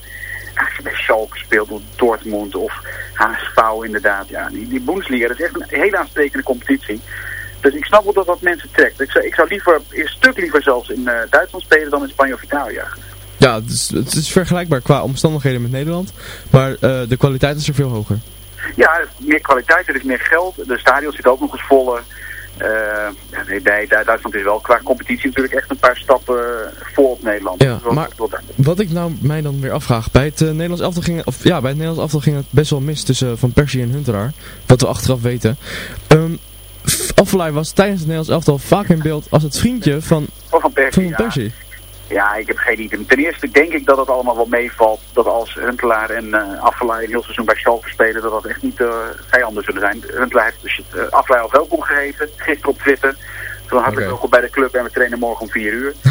Ja, als je bij Schalke speelt of Dortmund of HSV inderdaad. Ja, die, die Bundesliga, dat is echt een hele aansprekende competitie. Dus ik snap wel dat dat mensen trekt. Ik zou, ik zou liever, een stuk liever zelfs in eh, Duitsland spelen dan in Spanje of Italië. eigenlijk. Ja, het is, het is vergelijkbaar qua omstandigheden met Nederland. Maar eh, de kwaliteit is er veel hoger. Ja, er meer kwaliteit, er is meer geld. De stadion zit ook nog eens vol. eh, ja, nee, bij Duitsland is wel qua competitie natuurlijk echt een paar stappen voor op Nederland. Ja, maar-. Wat ik nou mij dan weer afvraag. Bij het, eh, Nederlands elftal ging, of, ja, bij het Nederlands elftal ging het best wel mis tussen Van Persie en Huntelaar. Wat we achteraf weten. Ehm Affelay was tijdens het Nederlands elftal vaak in beeld als het vriendje van, Of van Persie, van ja. Persie. Ja, ik heb geen idee. Ten eerste denk ik dat het allemaal wel meevalt. Dat als Huntelaar en uh, Affelay een heel seizoen bij Schalke spelen, dat dat echt niet uh, vijanden zullen zijn. Huntelaar heeft dus uh, Affelay al welkom geheten, gisteren op Twitter. Toen hartelijk Oké. welkom bij de club en we trainen morgen om vier uur. (laughs)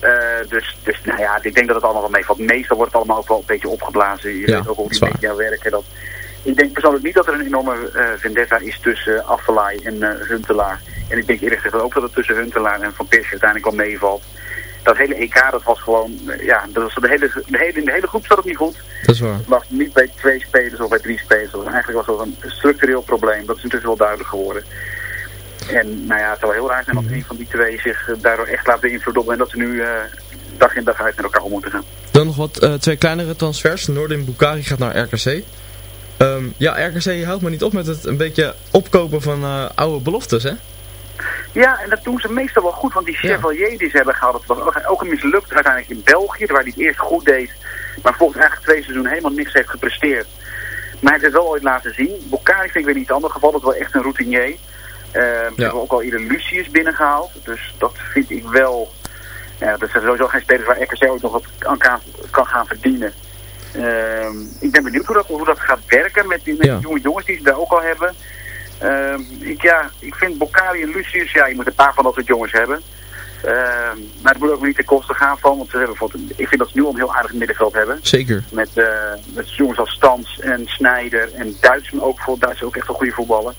Eh, dus, dus nou ja, ik denk dat het allemaal wel meevalt. Meestal wordt het allemaal ook wel een beetje opgeblazen. Je Ja, weet ook hoe die media werken. Dat... Ik denk persoonlijk niet dat er een enorme eh, vendetta is tussen uh, Affelay en eh, Huntelaar. En ik denk eerlijk gezegd ook dat het tussen Huntelaar en Van Persie uiteindelijk wel meevalt. Dat hele EK, dat was gewoon, eh, ja, dat was de hele, de hele, in de hele groep zat het niet goed. Dat is waar. Het lag niet bij twee spelers of bij drie spelers. Eigenlijk was dat een structureel probleem. Dat is intussen wel duidelijk geworden. En nou ja, het zou wel heel raar zijn als een van die twee zich eh, daardoor echt laat beïnvloeden en dat ze nu eh, dag in dag uit met elkaar om moeten gaan. Dan nog wat, eh, twee kleinere transfers. Noordin Bukari gaat naar RKC. Ehm, ja, RKC houdt me niet op met het een beetje opkopen van eh, oude beloftes, hè? Ja, en dat doen ze meestal wel goed, want die Ja. Chevalier die ze hebben gehaald, dat was ook- een mislukt uiteindelijk in België, waar hij het eerst goed deed, maar volgens eigenlijk twee seizoenen helemaal niks heeft gepresteerd. Maar hij heeft het wel ooit laten zien. Bukari vind ik weer niet een ander geval, dat is wel echt een routinier. Eh, Ze hebben ook al ieder Lucius binnengehaald, dus dat vind ik wel... Ja, dat zijn sowieso geen spelers waar RKC ook nog wat aan kan, kan gaan verdienen. Ehm, ik ben benieuwd hoe dat, hoe dat gaat werken met die, met Ja. die jonge jongens die ze daar ook al hebben. Ehm, ik, ja, ik vind Bocari en Lucius, ja, je moet een paar van dat soort jongens hebben. Ehm, maar het moet ook niet ten koste gaan van, want ze hebben bijvoorbeeld, ik vind dat ze nu al een heel aardig middenveld hebben. Zeker. Met, eh, met jongens als Stans en Snijder en Duitsen ook, voor Duitsen ook echt een goede voetballen.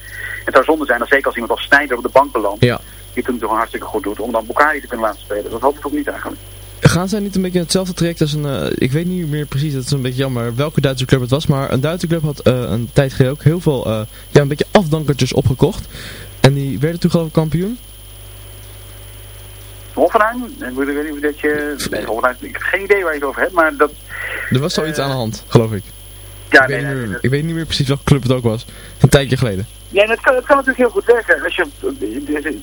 Het zou zonde zijn, dat zeker als iemand als Snijder op de bank belandt, Ja. die het toch hartstikke goed doet, om dan Bocari te kunnen laten spelen. Dat hoop ik ook niet eigenlijk. Gaan zij niet een beetje hetzelfde traject als een, eh, ik weet niet meer precies, dat is een beetje jammer welke Duitse club het was, maar een Duitse club had eh, een tijd geleden ook heel veel, eh, ja een beetje afdankertjes opgekocht. En die werden toen geloof ik kampioen. Hoffenheim, ik weet niet dat je... Nee, Hoffenheim, ik heb geen idee waar je het over hebt, maar dat... Er was zoiets aan de hand, geloof ik. Ja, ik, nee, weet niet nee, meer, ik weet niet meer precies welke club het ook was. Een tijdje geleden. Ja, en het kan, het kan natuurlijk heel goed werken. Als je,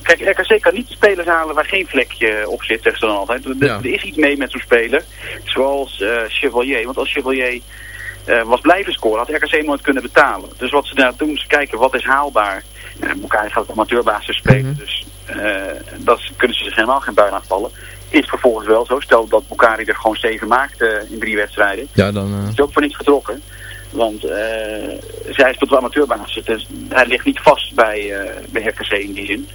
kijk, RKC kan niet spelers halen waar geen vlekje op zit, zeggen ze dan altijd. Er, Ja. er is iets mee met zo'n speler, zoals eh, Chevalier. Want als Chevalier eh, was blijven scoren, had RKC nooit kunnen betalen. Dus wat ze daar doen, ze kijken wat is haalbaar. Nou, elkaar gaat op amateurbasis spelen, Mhm. dus eh, dat kunnen ze zich helemaal geen buin afvallen. Is vervolgens wel zo. Stel dat Bukari er gewoon zeven maakt in drie wedstrijden. Ja, dan... is ook voor niets getrokken. Want eh, zij speelt op amateurbasis. Dus hij ligt niet vast bij, eh bij RKC in die zin.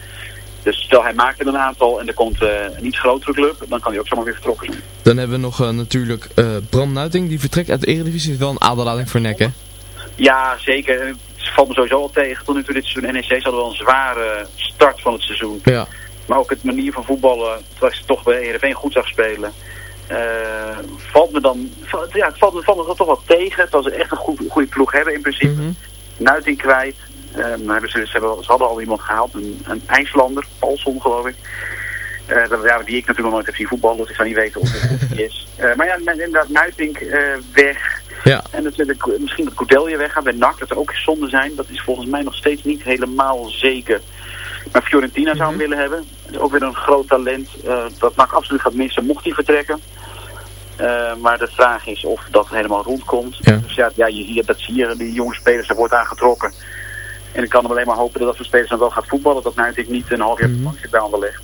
Dus stel hij maakt er een aantal en er komt eh, een iets grotere club, dan kan hij ook zomaar weer vertrokken zijn. Dan hebben we nog natuurlijk Bram Nuiting, die vertrekt uit de Eredivisie. Is wel een aderlating voor nek, hè? Ja, zeker. Het valt me sowieso al tegen. Tot nu toe dit seizoen NEC hadden wel een zware start van het seizoen. Ja. Maar ook het manier van voetballen, terwijl ik ze toch bij Heerenveen goed zag spelen. Eh, valt me dan, ja, het valt me, valt me dan toch wel tegen. Terwijl ze echt een goed, goede ploeg hebben in principe. Mhm. Nuiting kwijt. Eh, maar hebben ze, ze, hebben, ze hadden al iemand gehaald, een, een IJslander, Paulson geloof ik. Eh, dat- ja, die ik natuurlijk nog nooit heb zien voetballen, dus ik zou niet weten of het goed (laughs) is. Eh, maar ja, inderdaad, Nuiting weg. Ja. En natuurlijk eh, misschien dat Cordelia weggaat bij NAC, dat zou ook zonde zijn. Dat is volgens mij nog steeds niet helemaal zeker. Maar Fiorentina zou hem willen hebben. Ook weer een groot talent eh, dat NAC absoluut gaat missen, mocht hij vertrekken. Eh, maar de vraag is of dat helemaal rondkomt. Ja. Dus ja, ja je, ziet- dat zie je, die jonge spelers, daar wordt aangetrokken. En ik kan hem alleen maar hopen dat dat soort spelers dan wel gaat voetballen. Dat Nuiting niet een half jaar bank zit bij legt.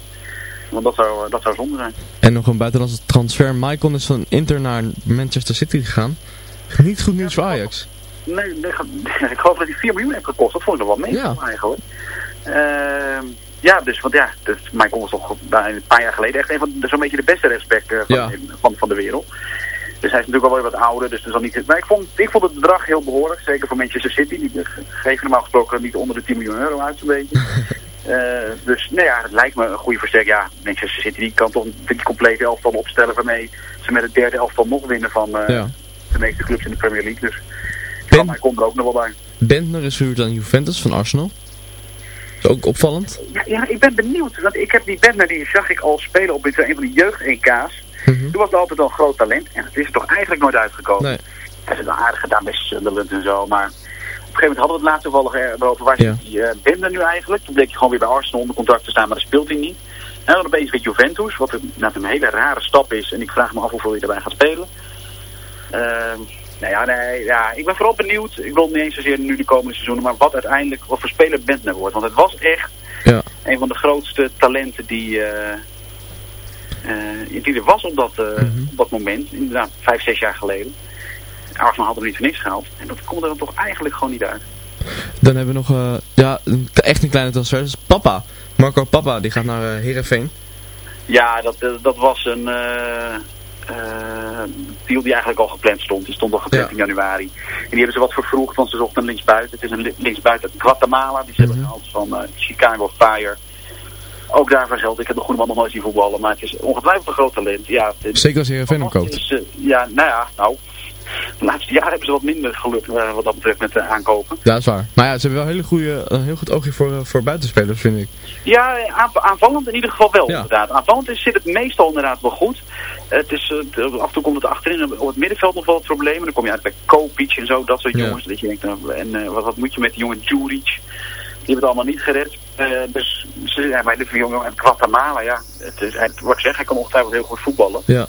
Want dat zou, eh, dat zou zonde zijn. En nog een buitenlandse transfer. Maicon is van Inter naar Manchester City gegaan. Niet goed nieuws voor Ajax. Nee, nee, (laughs) ik geloof dat hij 4 miljoen heeft gekost. Dat vond ik nog wel mee Ja. eigenlijk. Ehm, ja, dus want ja, dus Michael was toch een paar jaar geleden echt een van de- zo'n beetje de beste rechtsback eh, van, Ja. van, van de wereld. Dus hij is natuurlijk al wel wat ouder, dus dat is al niet... Maar ik vond, ik vond het bedrag heel behoorlijk, zeker voor Manchester City. Die geven normaal gesproken niet onder de 10 miljoen euro uit, zo'n beetje. (laughs) Eh, dus nou ja, het lijkt me een goede versterking. Ja, Manchester City die kan toch een complete elftal opstellen waarmee ze met het derde elftal nog winnen van eh, Ja. de meeste clubs in de Premier League. Dus Ben- hij komt er ook nog wel bij. Bentner is verhuurd aan Juventus van Arsenal. Is ook opvallend. Ja, ja, ik ben benieuwd. Want ik heb die Bentner, die zag ik al spelen op een van de jeugd-EK's. Mhm. Toen was hij altijd al een groot talent. En het is er toch eigenlijk nooit uitgekomen. Nee. Hij is wel aardig gedaan bij Sunderland en zo. Maar op een gegeven moment hadden we het laatst toevallig erover. Waar Ja. zit die eh, Bentner nu eigenlijk? Toen bleek hij gewoon weer bij Arsenal onder contract te staan, maar dat speelt hij niet. En dan opeens weer Juventus, wat een, een hele rare stap is. En ik vraag me af hoeveel hij erbij gaat spelen. Ehm nou ja, nee, ja, ik ben vooral benieuwd. Ik wil niet eens zozeer nu de komende seizoenen, maar wat uiteindelijk, wat voor speler Bentner wordt. Want het was echt Ja. een van de grootste talenten die, eh, die er was op dat, eh, Mhm. op dat moment. Inderdaad, vijf, zes jaar geleden. Arsenal had hem niet voor niks gehaald. En dat komt er dan toch eigenlijk gewoon niet uit. Dan hebben we nog ja, echt een kleine transfer. Dat is Papa. Marco Papa, die gaat naar Heerenveen. Ja, dat, dat was een deal die eigenlijk al gepland stond. Die stond al gepland Ja. in januari. En die hebben ze wat vervroegd, want ze zochten een linksbuiten. Het is een li- linksbuiten uit Guatemala. Die ze hebben Mhm. gehaald van eh, Chicago Fire. Ook daarvan geldt, ik heb de goede man nog nooit zien voetballen. Maar het is ongetwijfeld een groot talent. Ja, het, Zeker als Heerenveen hem het koopt. eh, ja, nou ja, nou. De laatste jaren hebben ze wat minder geluk eh, wat dat betreft met de aankopen. Ja, dat is waar. Maar ja, ze hebben wel een, hele goede, een heel goed oogje voor, eh, voor buitenspelers, vind ik. Ja, aan- aanvallend in ieder geval wel, Ja. inderdaad. Aanvallend is, zit het meestal inderdaad wel goed. Het is, eh, af en toe komt het achterin op het middenveld nog wel wat problemen. Dan kom je uit bij Kopic en zo, dat soort Ja. jongens. Dat je denkt, eh, en wat, wat moet je met die jongen Djuric? Die hebben het allemaal niet gered. Eh, dus ze zijn bij de jongen uit Guatemala, ja. Het is, wat ik zeg, hij kan ongetwijfeld heel goed voetballen. Ja.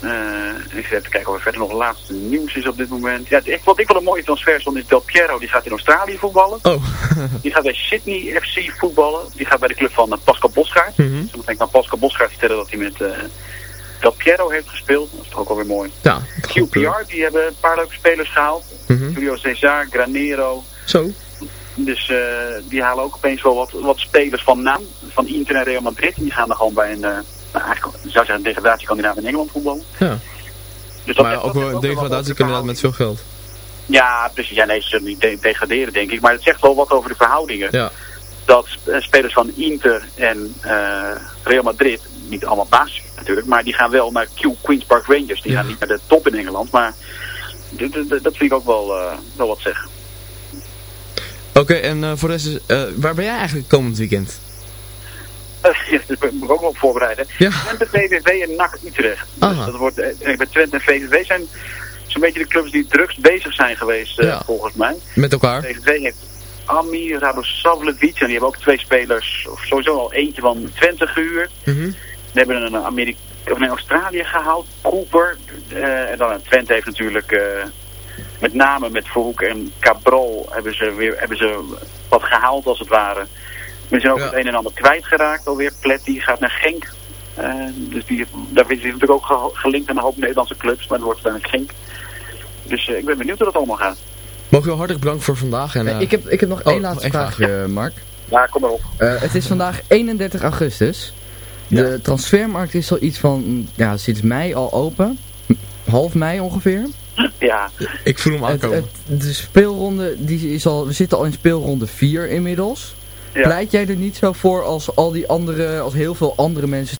Eh, ik zit even kijken of er verder nog laatste nieuws is op dit moment. Ja, echt, wat ik wel een mooie transfer vond is Del Piero. Die gaat in Australië voetballen. Oh. (laughs) Die gaat bij Sydney FC voetballen. Die gaat bij de club van eh, Pascal Bosgaard. Dan denk ik aan Pascal Bosgaard vertellen dat hij met eh Del Piero heeft gespeeld. Dat is toch ook alweer mooi. Ja. QPR, die hebben een paar leuke spelers gehaald. Mhm. Julio Cesar, Granero. Zo. Dus die halen ook opeens wel wat, wat spelers van naam. Van Inter en Real Madrid. En die gaan dan gewoon bij een, nou, eigenlijk, zou zeggen, een degradatiekandidaat in Engeland voetballen. Ja. Dus dat Maar heeft- ook wel een degradatiekandidaat met veel geld. Ja, precies. Ja, nee, ze zullen niet de- degraderen, denk ik. Maar het zegt wel wat over de verhoudingen. Ja. Dat eh, spelers van Inter en eh, Real Madrid, niet allemaal basis natuurlijk, maar die gaan wel naar Q Queen's Park Rangers. Die Ja. gaan niet naar de top in Engeland, maar dat vind ik ook wel, eh, wel wat zeggen. Oké, en voor de rest, is, waar ben jij eigenlijk komend weekend? Eh, ja, daar moet ik ook wel op voorbereiden. Ja. Twente, VVV en NAC Utrecht. Dus dat wordt, eh, bij Twente en VVV zijn zo'n beetje de clubs die drukst bezig zijn geweest, eh, volgens mij. Met elkaar? VVV heeft Ami, Radosavljevic en die hebben ook twee spelers, of sowieso al eentje van Twente gehuurd. Mhm. Die hebben een Amerika of in Australië gehaald, Cooper. eh, en dan Twente heeft natuurlijk eh, met name met Verhoek en Cabral hebben ze weer hebben ze wat gehaald als het ware. Ze zijn ook Ja. het een en ander kwijtgeraakt alweer. Plet die gaat naar Genk. Eh, dus die, daar is hij natuurlijk ook ge- gelinkt aan een hoop Nederlandse clubs, maar het wordt uiteindelijk Genk. Dus eh, ik ben benieuwd hoe dat allemaal gaat. Mogen we wel hartelijk bedanken voor vandaag. En, eh, ik, heb, ik heb nog oh, één laatste vraag, vraagje, eh, Mark. Ja, kom maar op. Eh, het is vandaag 31 augustus. De transfermarkt is al iets van, ja, sinds mei al open. Half mei ongeveer. Ja, Ik voel hem Het, aankomen. het, de speelronde, die is al, we zitten al in speelronde 4 inmiddels. Pleit jij er niet zo voor als al die andere, als heel veel andere mensen